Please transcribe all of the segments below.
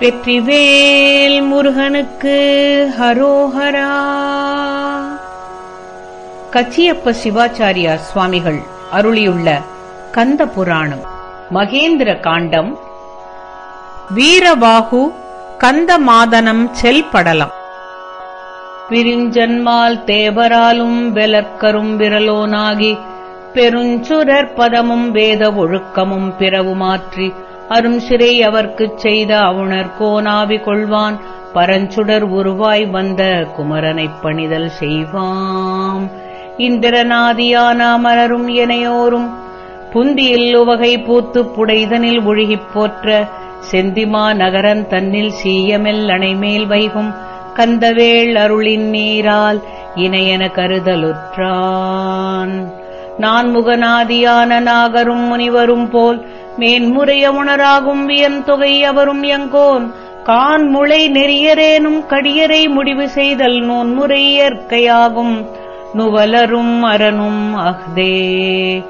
வெற்றிவேல் முருகனுக்கு ஹரோஹரா. கச்சியப்ப சிவாச்சாரியார் சுவாமிகள் அருளியுள்ள கந்த புராணம் மகேந்திர காண்டம். வீரபாகு கந்த மாதனம் செல்படலம். பிரிஞ்சன்மால் தேவராலும் வெலற்கரும் விரலோனாகி பெருஞ்சுரர் பதமும் வேத ஒழுக்கமும் பிறவுமாற்றி அரும் சிறை அவர்க்குச் செய்த அவுணர் கோனாவி கொள்வான். பரஞ்சுடர் உருவாய் வந்த குமரனைப் பணிதல் செய்வாம். இந்திரநாதியான அமரரும் எனையோரும் புந்தியில் உவகை பூத்து புடைதனில் ஒழுகிப் போற்ற செந்திமா நகரன் தன்னில் சீயமெல் அணைமேல் வைகும். கந்தவேள் அருளின் நீரால் இணையன கருதலுற்றான். நான் முகநாதியான நாகரும் முனிவரும் போல் மேன்முறைய உணராகும் வியன் தொகை அவரும் எங்கோன் கான் முளை நெறியரேனும் கடியரை முடிவு செய்தல் நோன்முறை இயற்கையாகும் நுவலரும் அரணும் அஹ்தே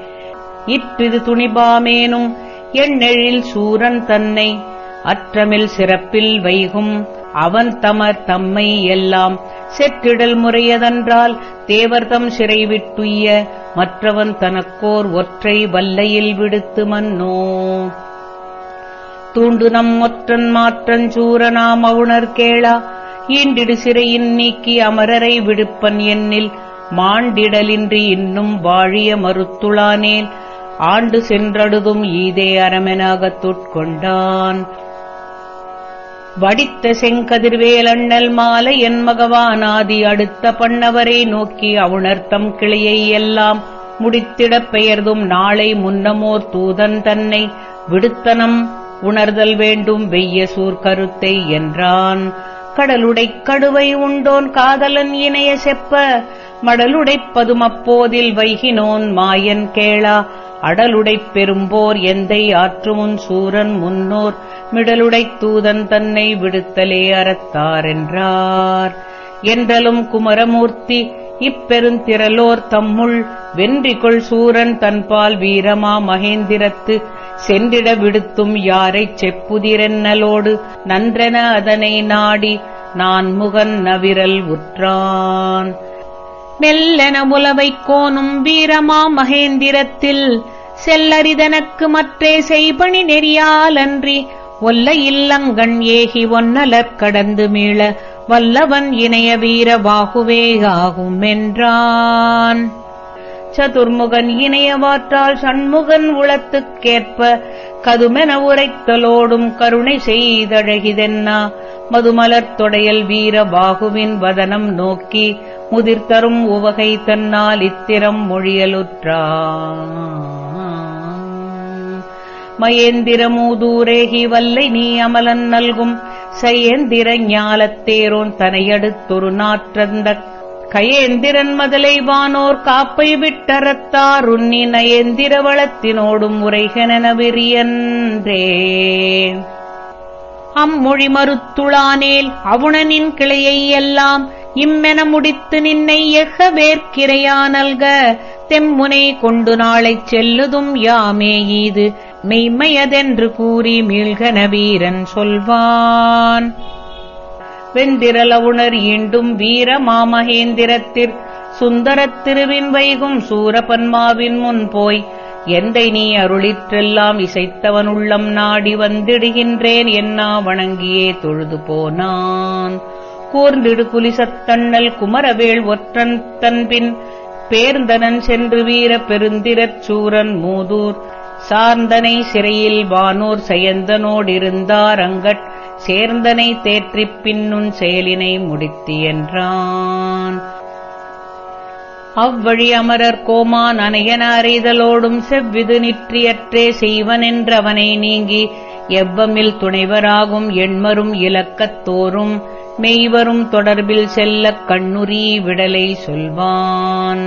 இற்றிது துணிபாமேனும் எண்ணெழில் சூரன் தன்னை. அற்றமில் சிறப்பில் வைகும். அவன் தமர் தம்மை எல்லாம் செற்றிடல் முறையதென்றால் தேவர்தம் சிறைவிட்டுய்ய மற்றவன் தனக்கோர் ஒற்றை வல்லையில் விடுத்து மன்னோ. தூண்டு நம் ஒற்றன் மாற்றன் சூரனாம் அவுணர் கேளா. ஈண்டிடு சிறையின் நீக்கி அமரரை விடுப்பன் எண்ணில் மாண்டிடலின்றி இன்னும் வாழிய மறுத்துளானேன் ஆண்டு சென்றடுதும் ஈதே அரமெனாகத் தொட்கொண்டான். வடித்த செங்கதிர்வேலண்ணல் மாலை என் மகவானாதி அடுத்த பண்ணவரை நோக்கி அவுணர்த்தம் கிளையை எல்லாம் முடித்திடப் பெயர்தும் நாளை முன்னமோர் தூதன் தன்னை விடுத்தனம் உணர்தல் வேண்டும் வெய்ய சூர்கருத்தை என்றான். கடலுடைக் கடுவை உண்டோன் காதலன் இணைய செப்ப மடலுடைப்பதும் அப்போதில் வைகினோன் மாயன் கேளா அடலுடைப் பெரும்போர் எந்தை ஆற்றுமுன் சூரன் முன்னோர் மிடலுடைத் தூதன் தன்னை விடுத்தலே அறத்தாரென்றார். என்றலும் குமரமூர்த்தி இப்பெருந்திரலோர் தம்முள் வென்றிகொள் சூரன் தன்பால் வீரமா மகேந்திரத்து சென்றிட விடுத்தும் யாரைச் செப்புதிரென்னலோடு நன்றென அதனை நாடி நான் முகன் நவிரல் உற்றான். மெல்லென முலவைக் கோனும் வீரமா மகேந்திரத்தில் செல்லரிதனக்கு மற்றே செய்பணி நெறியாலன்றி ஒல்ல இல்லங்கண் ஏகி ஒன்னலற் கடந்து மீள வல்லவன் இணைய வீர வாகுவேகாகும் என்றான் சதுர்முகன் இணையவாற்றால் சண்முகன் உளத்துக்கேற்ப கதுமென உரைத்தலோடும் கருணை செய்தழகிதென்னா மதுமலர்த் தொடையல் வீர பாகுவின் வதனம் நோக்கி முதிர்த்தரும் உவகை தன்னால் இத்திரம் மொழியலுற்றா. மயேந்திரமூதூரேகி வல்லை நீ அமலன் நல்கும். சயேந்திர ஞாலத்தேரோன் தனையடுத்தொரு நாற்றந்த கயேந்திரன் மதலை வானோர் காப்பை விட்டறத்தார். உன்னி நயேந்திர வளத்தினோடும் உரைகனென விரியன்றே. அம்மொழி மறுத்துளானேல் அவுணனின் கிளையை எல்லாம் இம்மென முடித்து நின்னை எக வேர்க்கிரையானல்க. தெம்முனை கொண்டு நாளைச் செல்லுதும் யாமே ஈது. மெய்மையதென்று கூறி மீள்கன வீரன் சொல்வான். வெந்திரலவுணர் ஈண்டும் வீர மாமகேந்திரத்திற். சுந்தரத் திருவின் வைகும் சூரபன்மாவின் முன் போய். எந்தை நீ அருளிற்றெல்லாம் இசைத்தவன் உள்ளம் நாடி வந்திடுகின்றேன். என்னா வணங்கியே தொழுது போனான். கூர்ந்திடு புலிசத்தண்ணல் குமரவேள் ஒற்றன் தன்பின் பேர்ந்தனன் சென்று வீர பெருந்திரச் சூரன் மூதூர். சார்ந்தனை சிறையில் வானோர் செயந்தனோடிருந்தார் அங்கட் சேர்ந்தனை தேற்றிப் பின்னுன் செயலினை முடித்து என்றான். அவ்வழி அமரர் கோமான் அனையன அறிதலோடும் செவ்விது நிற்றியற்றே செய்வனென்றவனை நீங்கி எவ்வமில் துணைவராகும் எண்மரும் இலக்கத்தோறும் மெய்வரும் தொடர்பில் செல்லக் கண்ணுரி விடலை சொல்வான்.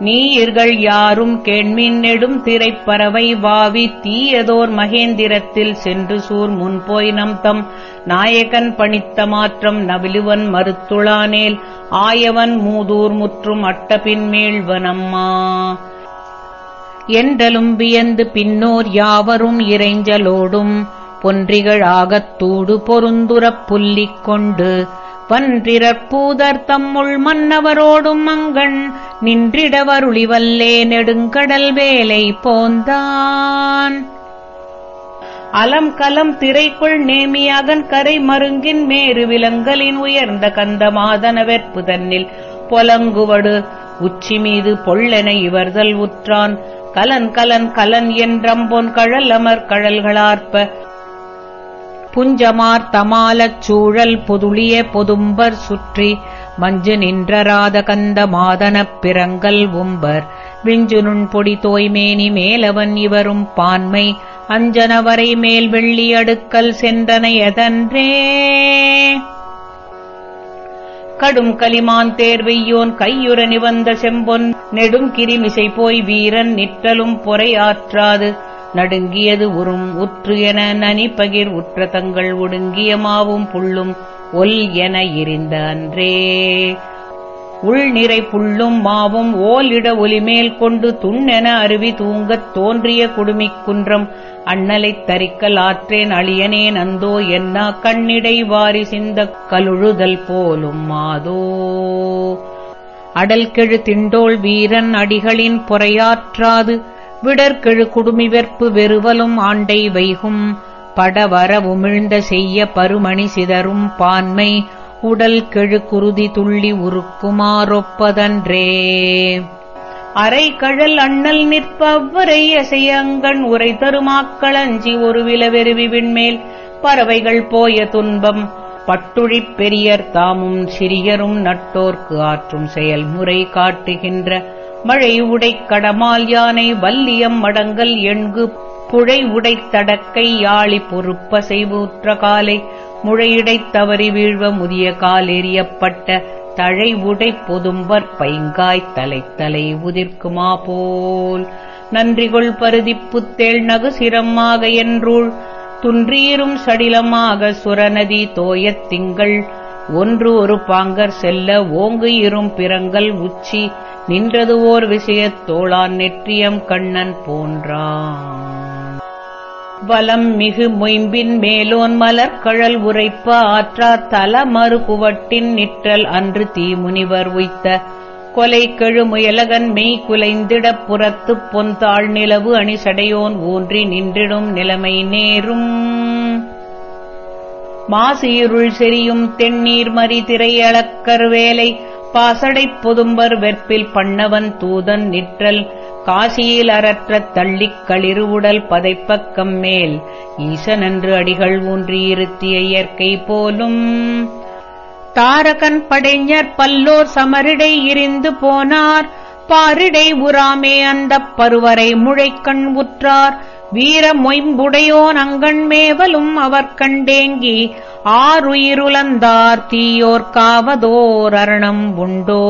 நீயிர்கள் யாரும் கேண்மின் நெடும் திரைப்பறவை வாவி தீயதோர் மகேந்திரத்தில் சென்று சூர் முன்போய் நம் தம் நாயகன் பணித்த மாற்றம் நவிலுவன் மறுத்துளானேல் ஆயவன் மூதூர் முற்றும் அட்டபின் மீழ்வனம்மா என்றலும் வியந்து பின்னோர் யாவரும் இறைஞ்சலோடும் பொன்றிகழாகத்தூடு பொருந்துரப் புல்லிக் கொண்டு பன்றிரற்பூதர் தம்முள் மன்னவரோடும் மங்கண் நின்றிடவருளிவல்லே நெடுங்கடல் வேலை போந்தான். அலம் கலம் திரைக்குள் நேமியாகன் கரை மருங்கின் மேரு விலங்கலின் உயர்ந்த கந்தமாதன வெற்பு தன்னில் பொலங்குவடு உச்சி மீது பொள்ளென இவர்தல் உற்றான். கலன் கலன் கலன் என்றம்பொன் கழல் அமர் கழல்களார்ப்ப புஞ்சமார் தமாலச் சூழல் பொதுளிய பொதும்பர் சுற்றி மஞ்சு நின்றராத கந்த மாதனப் பிறங்கல் உம்பர். விஞ்சு நுண்பொடி தோய்மேனி மேலவன் இவரும் பான்மை அஞ்சனவரை மேல் வெள்ளி அடுக்கல் சென்றனையதன்றே கடும் கலிமான் தேர்வெய்யோன் கையுற நிவந்த செம்பொன் நெடும் கிரிமிசை போய் வீரன் நிற்றலும் பொறையாற்றாது நடுங்கியது உறும் உற்று என நனி பகிர் உற்ற தங்கள் ஒடுங்கிய மாவும் புள்ளும் ஒல் என எரிந்த அன்றே. உள்நிறை புள்ளும் மாவும் ஓலிட ஒலிமேல் கொண்டு துண்ணென அருவி தூங்கத் தோன்றிய குடுமிக் குன்றம் அண்ணலைத் தரிக்கல் ஆற்றேன் அழியனேன் அந்தோ என்னா கண்ணிடை வாரி சிந்தக் கலுழுதல் போலும் மாதோ. அடல்கெழு திண்டோள் வீரன் அடிகளின் பொறையாற்றாது விடற்கெழு குடுமி வெற்பு வெறுவலும் ஆண்டை வைகும். படவர உமிழ்ந்த செய்ய பருமணி சிதறும் பான்மை. உடல் கெழு குருதி துள்ளி உருக்குமாறொப்பதன்றே அரை கழல் அண்ணல் நிற்ப அவ்வரை அசையங்கண் உரை தருமாக்களஞ்சி ஒரு விலவெருவி விண்மேல். பறவைகள் போய துன்பம் பட்டுழிப் பெரியர் தாமும் சிறியரும் நட்டோர்க்கு ஆற்றும் செயல்முறை காட்டுகின்ற மழை உடைக் கடமால் யானை வல்லியம் மடங்கல் எண்கு புழை உடைத்தடக்கை யாழி பொறுப்ப செய்வூற்ற காலை முழையிடைத் தவறி வீழ்வ முதிய காலெறியப்பட்ட தழை உடை பொதும்பற் பைங்காய்த் தலைத்தலை உதிர்க்குமா போல். நன்றிகொள் பருதிப்புத்தேள் நகு சிரமாக என்றூள் துன்றீரும் சடிலமாக சுரநதி தோயத் திங்கள். ஒன்று ஒரு பாங்கர் செல்ல ஓங்கு இரும் பிறங்கல் உச்சி. நின்றது ஓர் விஷயத்தோளான் நெற்றியம் கண்ணன் போன்றான். வலம் மிகு மொயம்பின் மேலோன் மலர்கழல் உரைப்ப ஆற்றா தல மறுபுவட்டின் நிற்றல் அன்று தீமுனிவர் உய்த்த கொலை கெழு முயலகன் மெய் குலைந்திடப் புறத்துப் பொந்தாள் நிலவு அணிசடையோன் ஊன்றி நின்றிடும் நிலைமை நேரும். மாசு இருள் செறியும் தென்னீர் மறி திரையளக்கர் வேலை பாசடைப் பொதும்பர் வெற்பில் பண்ணவன் தூதன் நிற்றல் காசியில் அறற்றத் தள்ளிக் களிறுவுடல் பதைப்பக்கம் மேல் ஈசனன்று அடிகள் ஊன்றியிருத்திய இயற்கை போலும். தாரகன் படைஞர் பல்லோர் சமரிடை இருந்து போனார் பாரிடை உராமே அந்தப் பருவரை முழைக்கண் உற்றார் வீர மொயம்புடையோன் அங்கண் மேவலும் அவர் கண்டேங்கி ஆறுயிருளந்தார் தீயோர் காவதோர் அரணம் உண்டோ?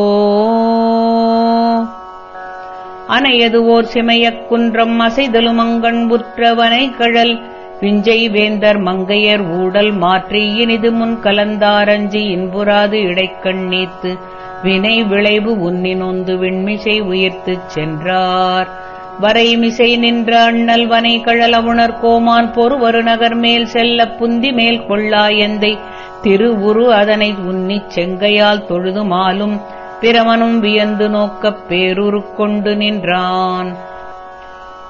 அனையது ஓர் சிமையக் குன்றம் அசைதலும் அங்கண் உற்றவனை கழல். விஞ்சை வேந்தர் மங்கையர் ஊடல் மாற்றி இனிது முன் கலந்தாரஞ்சி இன்புறாது இடைக்கண் நீத்து வினை விளைவு உன்னினொந்து விண்மிசை உயிர்த்துச் சென்றார். வரைமிசை நின்ற அண்ணல் வனை கழலவுணர் கோமான் பொறுவரு நகர் மேல் செல்ல புந்தி மேல் கொள்ளாயந்தை திருவுரு அதனை உன்னிச் செங்கையால் தொழுது மாலும். பிரமனும் வியந்து நோக்கப் பேருரு கொண்டு நின்றான்.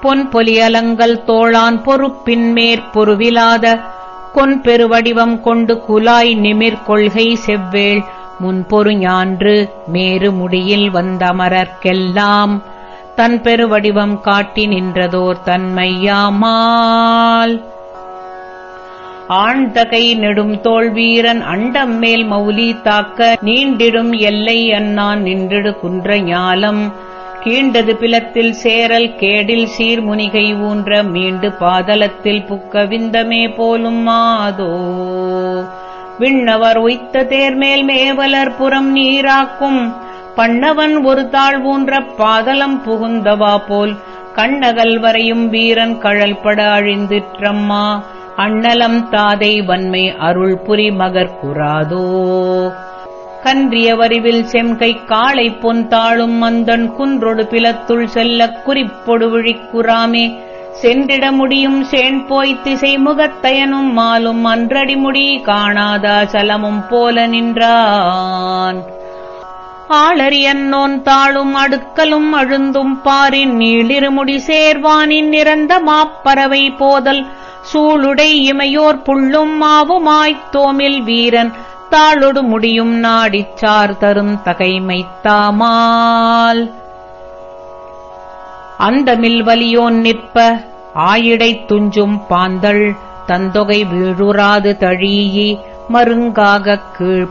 பொன் பொலியலங்கள் தோளான் பொறுப்பின் மேற்பொருவிலாத கொன் பெருவடிவம் கொண்டு குலாய் நிமிர் கொள்கை செவ்வேள். முன்பொரு ஞான்று மேரு முடியில் வந்தமரர்க்கெல்லாம். தன் பெருவடிவம் காட்டி நின்றதோர் தன்மையாமால். ஆண்தகை நெடும் தோல் வீரன் அண்டம் மேல் மௌலி தாக்க நீண்டிடும் எல்லை அண்ணான் நின்றிடு குன்ற ஞாலம். கீண்டது பிலத்தில் சேரல் கேடில் சீர்முனிகை ஊன்ற மீண்டு பாதலத்தில் புக்கவிந்தமே போலும் மாதோ. விண்ணவர் உய்த்த தேர்மேல் மேவலர் புறம் நீராக்கும். பண்ணவன் ஒரு தாழ்வூன்ற பாதலம் புகுந்தவா போல் கண்ணகல் வரையும் வீரன் கழல்பட அழிந்திற்றம்மா. அண்ணலம் தாதை வன்மை அருள் புரி மகர் குறாதோ. கன்றிய வரிவில் செம்கை காளை பொன் தாழும் மந்தன் குன்றொடு பிலத்துள் செல்லக் குறிப்பொடு விழிக்குறாமே. சென்றிட முடியும் சேன் போய் திசை முகத்தயனும் மாலும் அன்றடிமுடி காணாதா சலமும் போல நின்றான். ஆளறியன்னோன் தாளும் அடுக்கலும் அழுந்தும் பாரின் நீளிருமுடி சேர்வானின் நிறந்த மாப்பறவை போதல். சூளுடை இமையோர் புள்ளும் மாவுமாய்த் தோமில் வீரன். தாளொடு முடியும் நாடிச் சார் தரும் தகைமைத்தாமால் அந்தமில் வலியோன் நிற்ப ஆயிடைத் துஞ்சும் பாந்தள். தந்தொகை வீழுறாது தழீயி மருங்காகக் கீழ்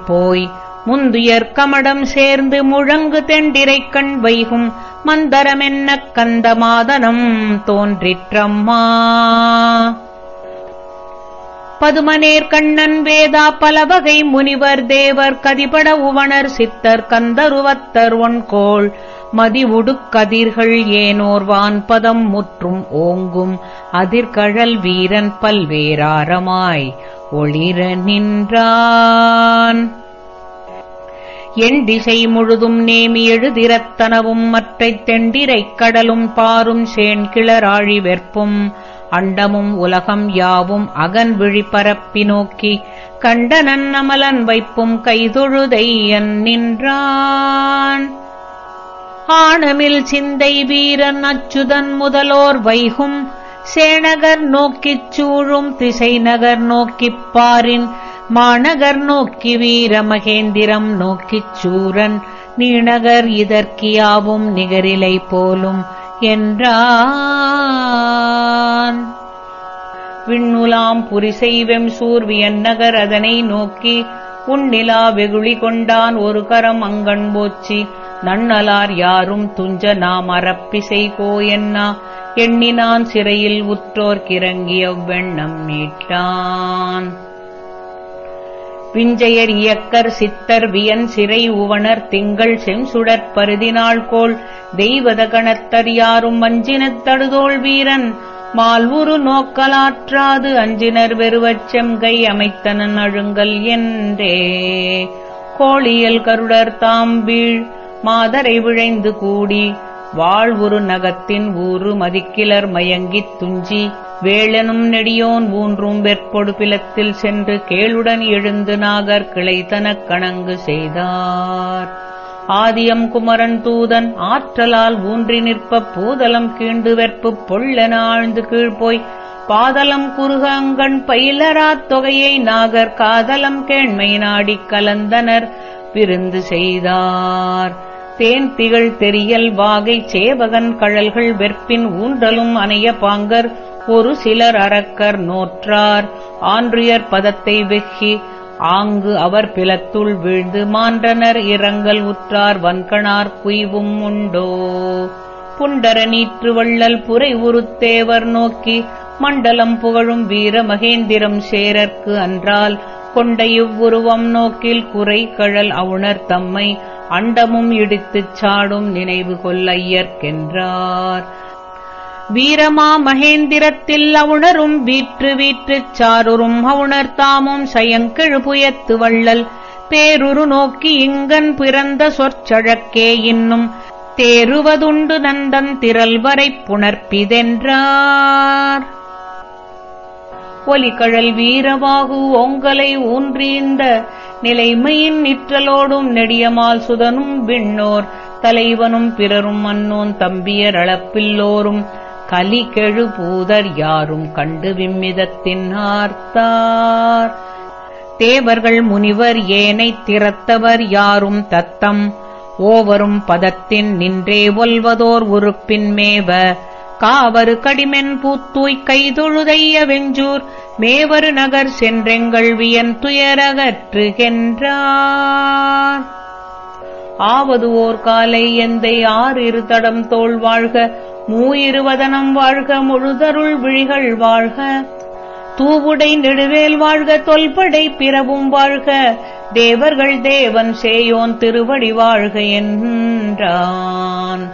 முந்துயர் கமடம் சேர்ந்து முழங்கு தெண்டிரைக் கண் வைகும் மந்தரமென்னக் கந்தமாதனம் தோன்றிற்றம்மா. பதுமனேர் கண்ணன் வேதா பலவகை முனிவர் தேவர் கதிபட உவணர் சித்தர் கந்தருவத்தர் ஒன்கோள் மதிவுடுக்கதிர்கள் ஏனோர் வான்பதம் முற்றும் ஓங்கும் அதிர்கழல் வீரன் பல்வேறாரமாய் ஒளிர நின்றான். என் திசை முழுதும் நேமி எழுதிரத்தனவும் மற்றைத் தெண்டிரைக் கடலும் பாரும் சேன் கிளராழி வெற்பும். அண்டமும் உலகம் யாவும் அகன் விழிப்பரப்பி நோக்கி கண்டனன் அமலன் வைப்பும் கைதொழுதையன் நின்றான். ஆணமில் சிந்தை வீரன் அச்சுதன் முதலோர் வைகும். சேனகர் நோக்கிச் சூழும் திசை நகர் நோக்கிப் பாரின் மாநகர் நோக்கி வீர மகேந்திரம் நோக்கிச் சூரன் நீநகர் இதற்கியாவும் நிகரிலை போலும் என்றான். விண்ணுலாம் புரிசெய்வெம் சூர்வியன் நகர் அதனை நோக்கி உண்ணிலா வெகுளி கொண்டான் ஒரு கரம் அங்கண் போச்சி நன்னலார் யாரும் துஞ்ச நாம் அறப்பிசைகோ என்னா எண்ணினான் சிறையில் உற்றோர்க்கிறங்கிய வெண்ணம் மீட்டான் விஞ்சையர் இயக்கர் சித்தர் வியன் சிறை உவனர் திங்கள் செம்சுடற் பருதினாள் கோள் தெய்வத கணத்தர் யாரும் அஞ்சினத் தடுதோள் வீரன் மால்வுரு நோக்கலாற்றாது அஞ்சினர் வெறுவச் செம்கை அமைத்தனன் அழுங்கல் என்றே. கோழியல் கருடர் தாம் வீழ் மாதரை விழைந்து கூடி வாழ்வுரு நகத்தின் ஊறு மதிக்கிலர் மயங்கித் துஞ்சி வேளனும் நெடியோன் ஊன்றும் வெற்பொடு பிலத்தில் சென்று கேளுடன் எழுந்து நாகர் கிளைத்தனக் கணங்கு செய்தார். ஆதியம் குமரன் தூதன் ஆற்றலால் ஊன்றி நிற்ப பூதலம் கீண்டு வெற்பு பொள்ளென ஆழ்ந்து கீழ்போய் பாதலம் குறுகங்கண் பயிலராத் தொகையை நாகர் காதலம் கேண்மை நாடிக் கலந்தனர் விருந்து செய்தார். தேன் திகழ் தெரியல் வாகை சேவகன் கழல்கள் வெற்பின் ஊன்றலும் அணைய பாங்கர் ஒரு சிலர் அரக்கர் நோற்றார். ஆன்றியர் பதத்தை வெக்கி ஆங்கு அவர் பிலத்துள் வீழ்ந்து மான்றனர். இரங்கல் உற்றார் வன்கணார் குய்வும் உண்டோ? புண்டர நீற்று வள்ளல் புரை உருத்தேவர் நோக்கி மண்டலம் புகழும் வீர மகேந்திரம் சேரர்க்கு அன்றால் கொண்ட இவ்வுருவம் நோக்கில் குறை கழல் அவுணர் தம்மை அண்டமும் இடித்துச் சாடும் நினைவு கொள்ளையற்கென்றார் வீரமா மகேந்திரத்தில் அவுணரும் வீற்று வீற்றுச் சாருறும் அவுணர் தாமும் சயங்கெழுபுயத்து வள்ளல். பேருரு நோக்கி இங்கன் பிறந்த சொற்சழக்கே இன்னும் தேருவதுண்டு நந்தன் திரள் வரை புணர்ப்பிதென்றார். ஒலிகழல் வீரவாகு ஓங்கலை ஊன்றீந்த நிலைமையின் நிற்றலோடும் நெடியமால் சுதனும் விண்ணோர் தலைவனும் பிறரும் அன்னோன் தம்பியர் அளப்பில்லோரும். கலிகெழு பூதர் யாரும் கண்டு விம்மிதத்தின் ஆர்த்தார். தேவர்கள் முனிவர் ஏனைத் திறத்தவர் யாரும் தத்தம். ஓவரும் பதத்தின் நின்றே ஒல்வதோர் உறுப்பின் மேவ. காவரு கடிமென் பூத்தூய் கைதொழுதைய வெஞ்சூர். மேவரு நகர் சென்றெங்கள் வியன் துயரகற்றுகின்றார் ஆவது ஓர் காலை எந்தை ஆறிரு தடம் தோள் வாழ்க. மூயிருவதனம் வாழ்க முழுதருள் விழிகள் வாழ்க. தூவுடை நெடுவேல் வாழ்க தொல்படை பிறவும் வாழ்க. தேவர்கள் தேவன் சேயோன் திருவடி வாழ்க என்றான்.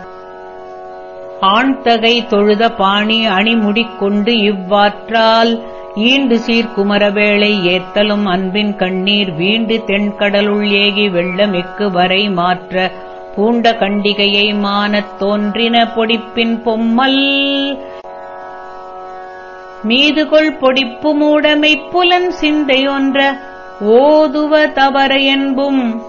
ஆண்தகை தொழுத பாணி அணிமுடிக்கொண்டு இவ்வாற்றால் ஈண்டு சீர்குமரவேளை ஏத்தலும் அன்பின் கண்ணீர் வீண்டு தென்கடலுள் ஏகி வெள்ளமிக்கு வரை மாற்ற பூண்ட கண்டிகையை மானத் தோன்றின பொடிப்பின் பொம்மல். மீதுகொள் பொடிப்பு மூடமை புலன் சிந்தையொன்ற ஓதுவ தவற என்பும்.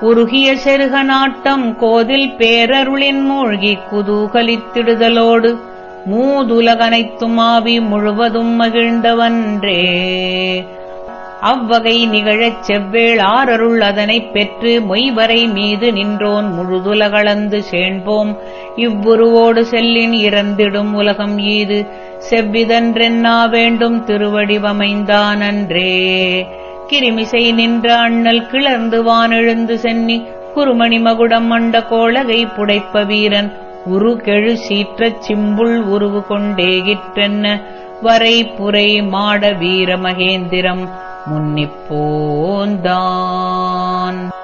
உருகிய செருக நாட்டம் கோதில் பேரருளின் மூழ்கி குதூகலித்திடுதலோடு மூதுலகனைத்துமாவி முழுவதும் மகிழ்ந்தவன்றே. அவ்வகை நிகழச் செவ்வேள் ஆரருள் அதனைப் பெற்று மொய்வரை மீது நின்றோன் முழுதுலகளந்து சேண்போம். இவ்வுருவோடு செல்லின் இறந்திடும் உலகம் ஈது. செவ்விதன்றென்னா வேண்டும் திருவடிவமைந்தானன்றே. கிருமிசை நின்ற அண்ணல் கிளர்ந்து வானெழுந்து சென்னி குருமணி மகுடம் மண்ட கோளகை புடைப்ப வீரன் உரு கெழு சீற்றச் சிம்புள் உருவு கொண்டேகிற்றென்ன. வரை புரை மாட வீர மகேந்திரம் முன்னிப்போந்தான்.